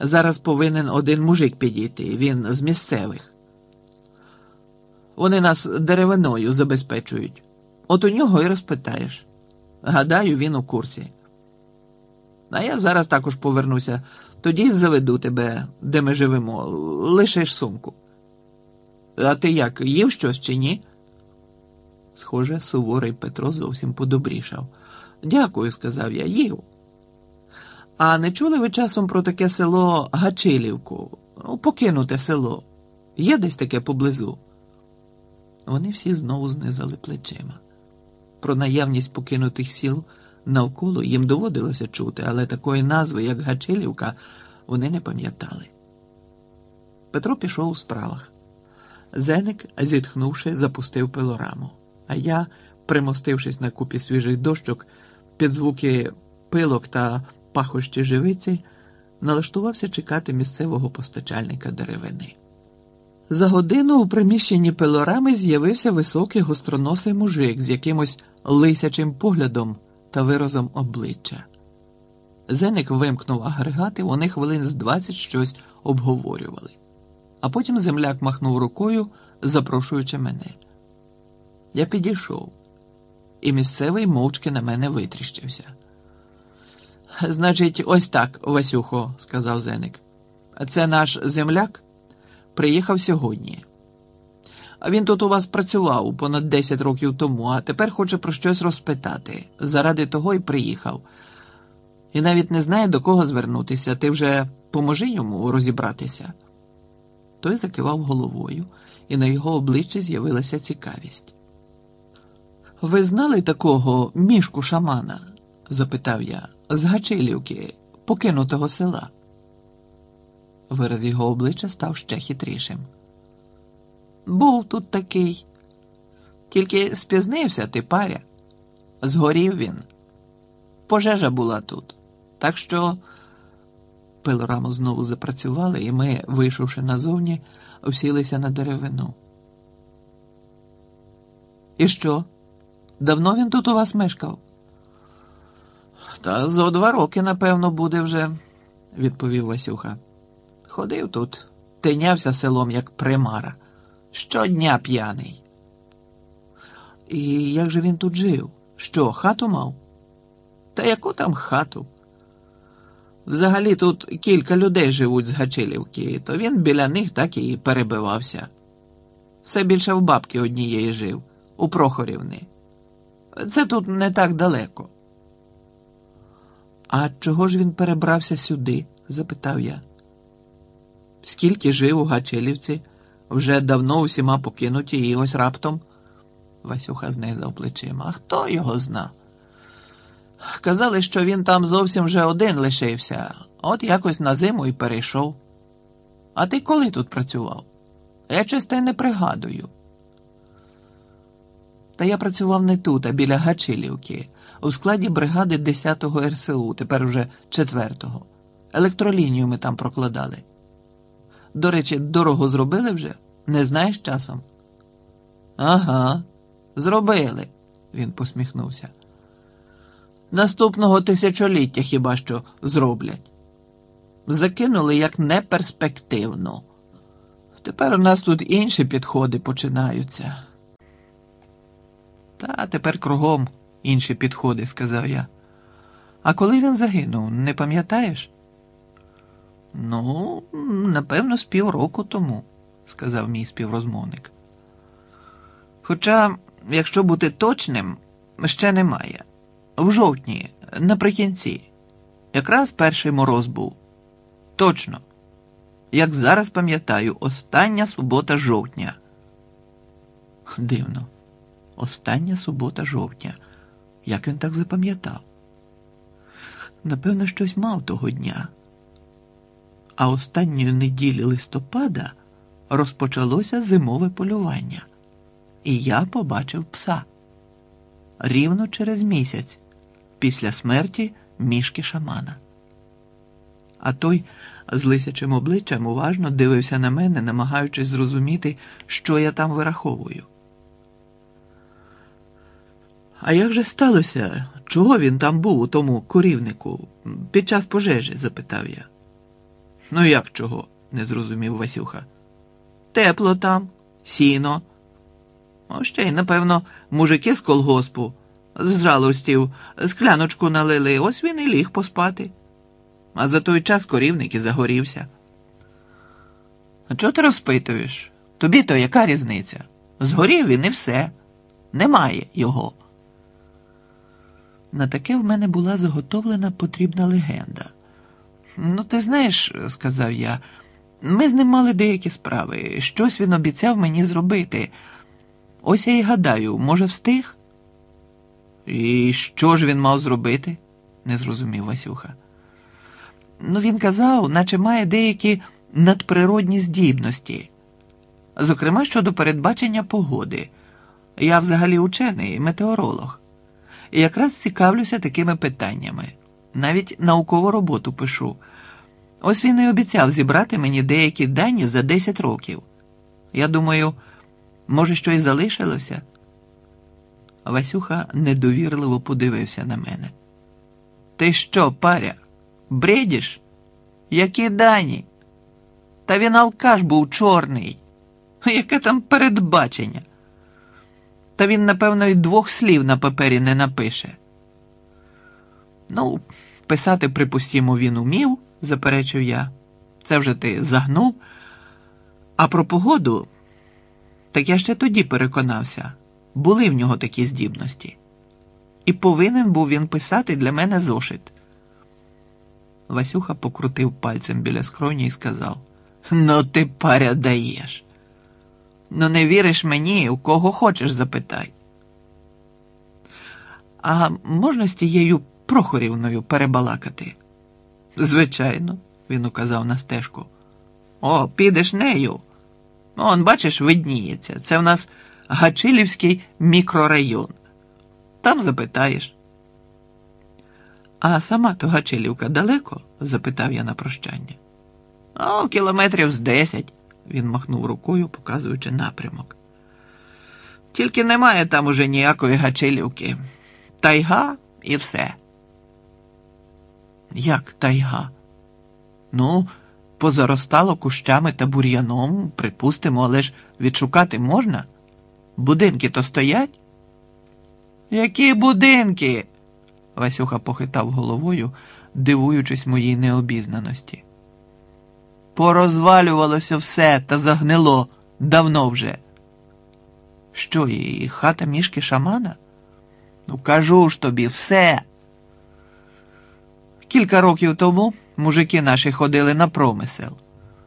Зараз повинен один мужик підійти, він з місцевих. Вони нас деревиною забезпечують. От у нього і розпитаєш. Гадаю, він у курсі. А я зараз також повернуся, тоді заведу тебе, де ми живемо, лишиш сумку. А ти як, їв щось чи ні? Схоже, суворий Петро зовсім подобрішав. Дякую, сказав я, їв. А не чули ви часом про таке село Гачилівку? Ну, покинуте село. Є десь таке поблизу? Вони всі знову знизали плечима. Про наявність покинутих сіл навколо їм доводилося чути, але такої назви, як Гачилівка, вони не пам'ятали. Петро пішов у справах. Зеник, зітхнувши, запустив пилораму, а я, примостившись на купі свіжих дощок, під звуки пилок та пахощі живиці, налаштувався чекати місцевого постачальника деревини. За годину у приміщенні пилорами з'явився високий гостроносий мужик з якимось лисячим поглядом та виразом обличчя. Зеник вимкнув агрегати, вони хвилин з двадцять щось обговорювали. А потім земляк махнув рукою, запрошуючи мене. Я підійшов, і місцевий мовчки на мене витріщився. Значить, ось так, Васюхо, сказав Зеник. Це наш земляк приїхав сьогодні. Він тут у вас працював понад 10 років тому, а тепер хоче про щось розпитати. Заради того й приїхав. І навіть не знає, до кого звернутися. Ти вже поможи йому розібратися. Той закивав головою, і на його обличчі з'явилася цікавість. Ви знали такого мішку шамана? Запитав я, з Гачилівки, покинутого села. Вираз його обличчя став ще хитрішим. Був тут такий, тільки спізнився ти паря. Згорів він. Пожежа була тут. Так що пилораму знову запрацювали, і ми, вийшовши назовні, всілися на деревину. І що? Давно він тут у вас мешкав? Та зо два роки, напевно, буде вже, відповів Васюха. Ходив тут, тинявся селом, як примара. Щодня п'яний. І як же він тут жив? Що, хату мав? Та яку там хату? Взагалі тут кілька людей живуть з Гачилівки, то він біля них так і перебивався. Все більше в бабки однієї жив, у Прохорівни. Це тут не так далеко. А чого ж він перебрався сюди? запитав я. Скільки жив у Гачилівці, вже давно усіма покинуті, і ось раптом. Васюха знизав плечима. А хто його зна? Казали, що він там зовсім вже один лишився, от якось на зиму і перейшов. А ти коли тут працював? Я чисто не пригадую. Та я працював не тут, а біля Гачилівки, у складі бригади 10-го РСУ, тепер уже 4-го. Електролінію ми там прокладали. До речі, дорогу зробили вже? Не знаєш часом? Ага, зробили, він посміхнувся. Наступного тисячоліття хіба що зроблять. Закинули як неперспективно. Тепер у нас тут інші підходи починаються. Та тепер кругом інші підходи, сказав я. А коли він загинув, не пам'ятаєш? Ну, напевно, з півроку тому, сказав мій співрозмовник. Хоча, якщо бути точним, ще немає. В жовтні, наприкінці, якраз перший мороз був. Точно, як зараз пам'ятаю, остання субота жовтня. Дивно, остання субота жовтня. Як він так запам'ятав? Напевно, щось мав того дня. А останньої неділі листопада розпочалося зимове полювання, і я побачив пса рівно через місяць після смерті мішки шамана. А той з лисячим обличчям уважно дивився на мене, намагаючись зрозуміти, що я там вираховую. А як же сталося? Чого він там був у тому корівнику під час пожежі? запитав я. Ну як чого? не зрозумів Васюха. Тепло там, сіно. О, ще й, напевно, мужики з колгоспу, з жалостів, скляночку налили, ось він і ліг поспати. А за той час корівник і загорівся. А чого ти розпитуєш? Тобі то яка різниця? Згорів він і все. Немає його. На таке в мене була заготовлена потрібна легенда. Ну, ти знаєш, сказав я, ми з ним мали деякі справи. Щось він обіцяв мені зробити. Ось я й гадаю, може, встиг? І що ж він мав зробити? не зрозумів Васюха. Ну, він казав, наче має деякі надприродні здібності, зокрема щодо передбачення погоди. Я взагалі учений, метеоролог, і якраз цікавлюся такими питаннями. Навіть наукову роботу пишу. Ось він і обіцяв зібрати мені деякі дані за 10 років. Я думаю, може, щось залишилося? Васюха недовірливо подивився на мене. Ти що, паря, бредіш? Які дані? Та він алкаш був чорний. Яке там передбачення? Та він, напевно, й двох слів на папері не напише. Ну, писати, припустімо, він умів, заперечив я. Це вже ти загнув. А про погоду, так я ще тоді переконався, були в нього такі здібності. І повинен був він писати для мене зошит. Васюха покрутив пальцем біля скроні і сказав: Ну, ти паря даєш. Ну, не віриш мені, у кого хочеш запитай. А можна з тією Прохорівною перебалакати? Звичайно, він указав на стежку. О, підеш нею. Он, бачиш, видніється. Це в нас Гачилівський мікрорайон. Там запитаєш. А сама то Гачилівка далеко? запитав я на прощання. О, кілометрів з десять, він махнув рукою, показуючи напрямок. Тільки немає там уже ніякої Гачилівки. Тайга і все. Як тайга? Ну, позаростало кущами та бур'яном, припустимо, але ж відшукати можна? Будинки то стоять? Які будинки? Васюха похитав головою, дивуючись моїй необізнаності. Порозвалювалося все та загнило давно вже. Що, і хата мішки шамана? Ну, кажу ж тобі, все. Кілька років тому мужики наші ходили на промисел.